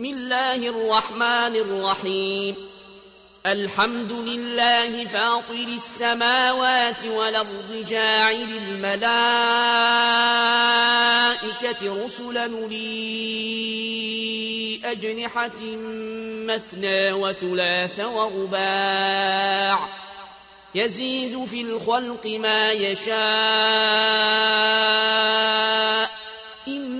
بسم الله الرحمن الرحيم. الحمد لله فاطر السماوات والأرض جاعل الملائكة رسلا لي أجنحة مثنى وثلاث ورباع. يزيد في الخلق ما يشاء. إن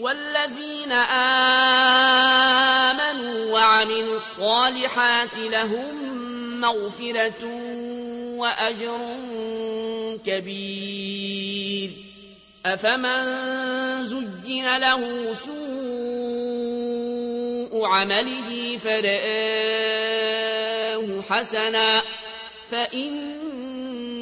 والذين آمنوا وعملوا الصالحات لهم مغفرة وأجر كبير. أفمن زين له سوء عمله فرآه حسنا فإن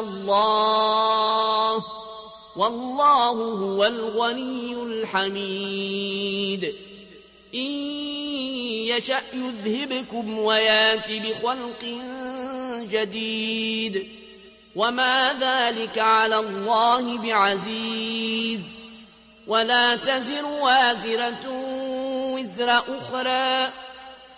الله. والله هو الغني الحميد. إن يشأ يذهبكم ويأت بخلق جديد. وما ذلك على الله بعزيز. ولا تزر وازرة وزر أخرى.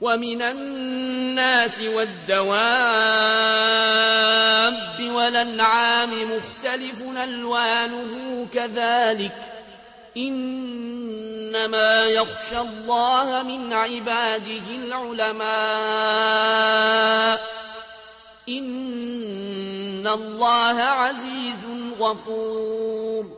ومن الناس والدواب والأنعام مختلف ألوانه كذلك إنما يخشى الله من عباده العلماء إن الله عزيز غفور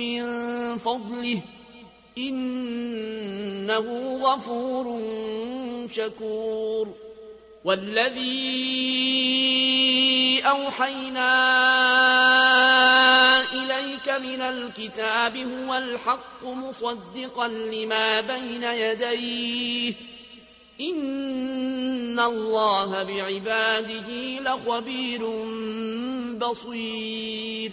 من فضله إنه غفور شكور والذي أوحينا إليك من الكتاب هو الحق مصدقا لما بين يديه إن الله بعباده لخبير بصير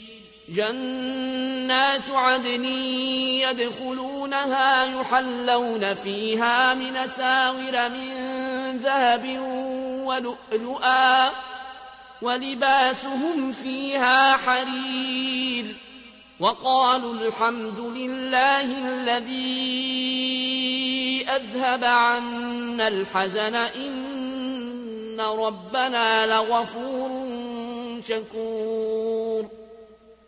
جنات عدن يدخلونها يحلون فيها من ساور من ذهب ولؤلؤا ولباسهم فيها حرير وقالوا الحمد لله الذي أذهب عنا الحزن إن ربنا لغفور شكور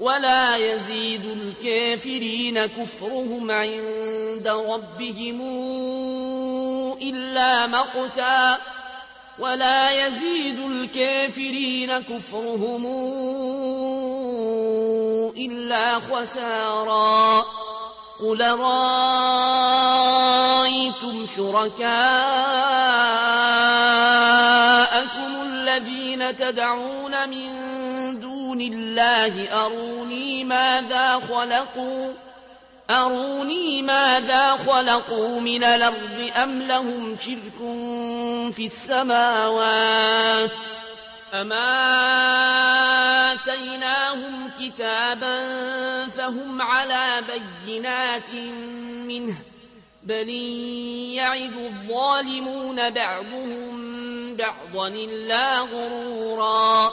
ولا يزيد الكافرين كفرهم عند ربهم إلا مقتا. ولا يزيد الكافرين كفرهم إلا خسارا. قل رأيتم شركاءكم الذين تدعون من دون الله أروني ماذا خلقوا؟ أروني ماذا خلقوا من الأرض أم لهم شرك في السماوات؟ أما آتيناهم كتابا فهم على بينات منه بل يعد الظالمون بعضهم بعضا إلا غرورا.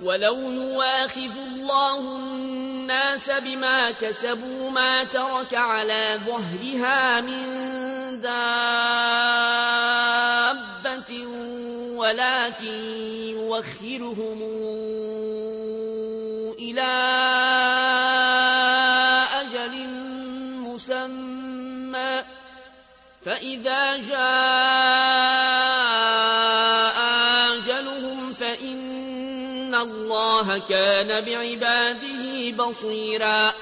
ولو يواخذ الله الناس بما كسبوا ما ترك على ظهرها من دابة ولكن يوخرهم إلى أجل مسمى فإذا جاء كان بعباده بصيراً